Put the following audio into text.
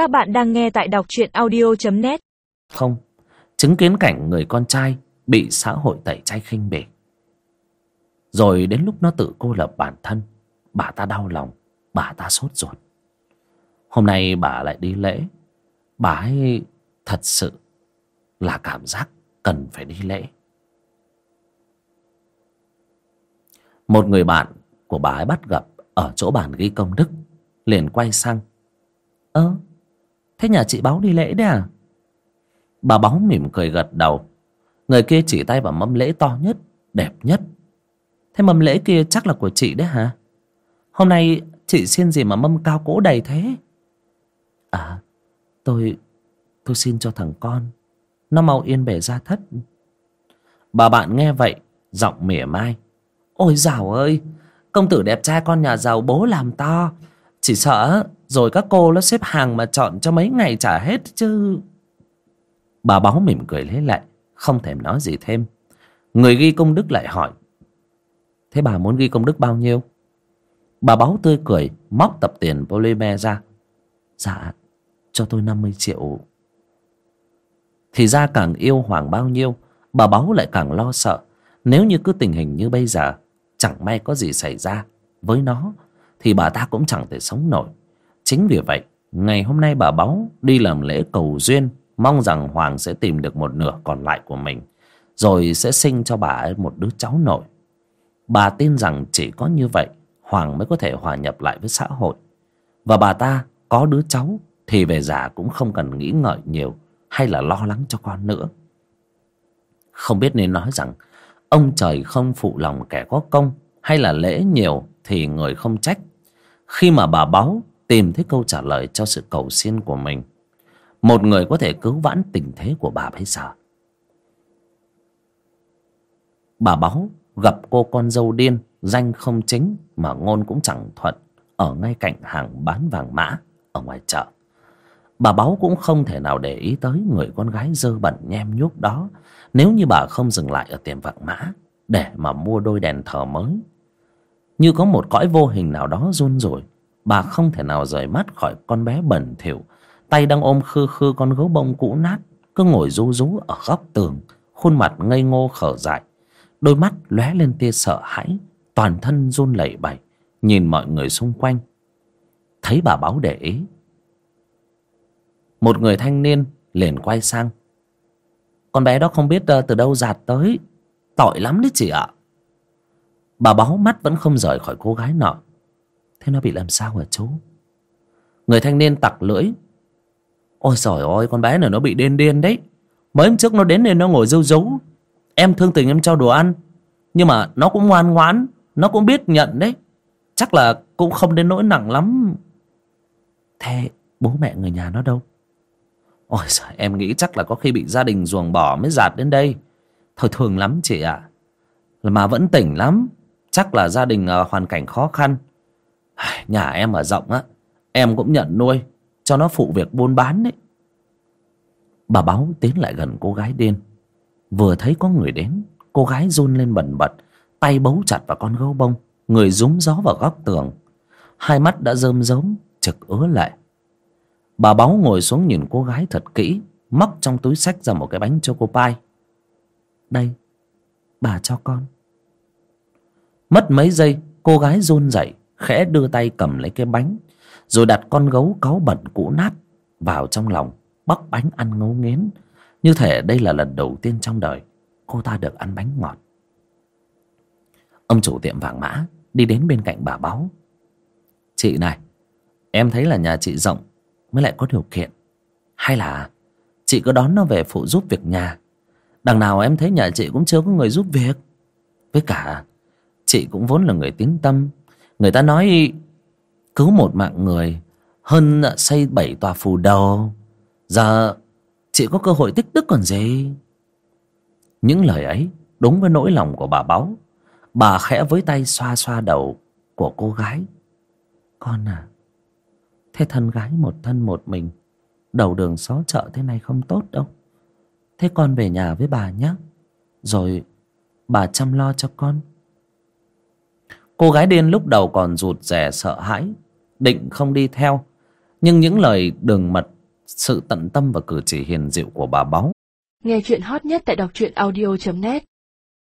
Các bạn đang nghe tại đọc truyện audio.net Không, chứng kiến cảnh người con trai bị xã hội tẩy chay khinh bỉ. Rồi đến lúc nó tự cô lập bản thân, bà ta đau lòng, bà ta sốt ruột. Hôm nay bà lại đi lễ, bà ấy thật sự là cảm giác cần phải đi lễ. Một người bạn của bà ấy bắt gặp ở chỗ bàn ghi công đức, liền quay sang. Ơ, thế nhà chị Báo đi lễ đấy à? Bà Báo mỉm cười gật đầu. Người kia chỉ tay vào mâm lễ to nhất, đẹp nhất. Thế mâm lễ kia chắc là của chị đấy hả? Hôm nay chị xin gì mà mâm cao cỗ đầy thế? À, tôi... tôi xin cho thằng con. Nó mau yên bề ra thất. Bà bạn nghe vậy, giọng mỉa mai. Ôi dào ơi, công tử đẹp trai con nhà giàu bố làm to. Chỉ sợ rồi các cô nó xếp hàng mà chọn cho mấy ngày trả hết chứ. Bà báo mỉm cười lấy lại, không thèm nói gì thêm. Người ghi công đức lại hỏi. Thế bà muốn ghi công đức bao nhiêu? Bà báo tươi cười, móc tập tiền polymer ra. Dạ, cho tôi 50 triệu. Thì ra càng yêu Hoàng bao nhiêu, bà báo lại càng lo sợ. Nếu như cứ tình hình như bây giờ, chẳng may có gì xảy ra với nó, thì bà ta cũng chẳng thể sống nổi. Chính vì vậy, ngày hôm nay bà báo đi làm lễ cầu duyên, mong rằng Hoàng sẽ tìm được một nửa còn lại của mình, rồi sẽ sinh cho bà ấy một đứa cháu nội. Bà tin rằng chỉ có như vậy, Hoàng mới có thể hòa nhập lại với xã hội. Và bà ta có đứa cháu thì về già cũng không cần nghĩ ngợi nhiều hay là lo lắng cho con nữa. Không biết nên nói rằng ông trời không phụ lòng kẻ có công hay là lễ nhiều thì người không trách. Khi mà bà báu tìm thấy câu trả lời cho sự cầu xin của mình, một người có thể cứu vãn tình thế của bà bây giờ. Bà báu gặp cô con dâu điên, danh không chính mà ngôn cũng chẳng thuận, ở ngay cạnh hàng bán vàng mã ở ngoài chợ. Bà báu cũng không thể nào để ý tới người con gái dơ bẩn nhem nhuốc đó nếu như bà không dừng lại ở tiệm vàng mã để mà mua đôi đèn thờ mới. Như có một cõi vô hình nào đó run rủi, bà không thể nào rời mắt khỏi con bé bẩn thỉu, tay đang ôm khư khư con gấu bông cũ nát, cứ ngồi rú rú ở góc tường, khuôn mặt ngây ngô khở dại, đôi mắt lóe lên tia sợ hãi, toàn thân run lẩy bẩy, nhìn mọi người xung quanh. Thấy bà báo để ý, một người thanh niên liền quay sang. Con bé đó không biết ờ, từ đâu giạt tới. Tội lắm đấy chị ạ. Bà báo mắt vẫn không rời khỏi cô gái nọ thế nó bị làm sao hả chú người thanh niên tặc lưỡi ôi giỏi ôi con bé này nó bị điên điên đấy mấy hôm trước nó đến nên nó ngồi râu rấu em thương tình em cho đồ ăn nhưng mà nó cũng ngoan ngoãn nó cũng biết nhận đấy chắc là cũng không đến nỗi nặng lắm thế bố mẹ người nhà nó đâu Ôi giời, em nghĩ chắc là có khi bị gia đình ruồng bỏ mới giạt đến đây. Thôi thường lắm chị ạ. Mà vẫn tỉnh lắm. Chắc là gia đình ờ, hoàn cảnh khó khăn. Nhà em ở rộng á. Em cũng nhận nuôi. Cho nó phụ việc buôn bán đấy. Bà báo tiến lại gần cô gái điên. Vừa thấy có người đến. Cô gái run lên bần bật. Tay bấu chặt vào con gấu bông. Người rúng gió vào góc tường. Hai mắt đã rơm rớm. Trực ứa lại Bà Báu ngồi xuống nhìn cô gái thật kỹ, Móc trong túi sách ra một cái bánh choco pie Đây, Bà cho con Mất mấy giây, Cô gái run rẩy Khẽ đưa tay cầm lấy cái bánh, Rồi đặt con gấu cáu bẩn cũ nát Vào trong lòng, Bóc bánh ăn ngấu nghiến Như thể đây là lần đầu tiên trong đời Cô ta được ăn bánh ngọt. Ông chủ tiệm vàng mã Đi đến bên cạnh bà Báu Chị này, Em thấy là nhà chị rộng mới lại có điều kiện. Hay là chị cứ đón nó về phụ giúp việc nhà. Đằng nào em thấy nhà chị cũng chưa có người giúp việc. Với cả chị cũng vốn là người tín tâm người ta nói, cứu một mạng người, hơn xây bảy tòa phù đầu. Giờ, chị có cơ hội tích đức còn gì? Những lời ấy, đúng với nỗi lòng của bà báu. Bà khẽ với tay xoa xoa đầu của cô gái. Con à Thế thân gái một thân một mình, Đầu đường xó chợ thế này không tốt đâu. Thế con về nhà với bà nhé Rồi bà chăm lo cho con. Cô gái điên lúc đầu còn rụt rè sợ hãi, Định không đi theo. Nhưng những lời đường mật, sự tận tâm và cử chỉ hiền dịu của bà báu. Nghe chuyện hot nhất tại đọc truyện audio.net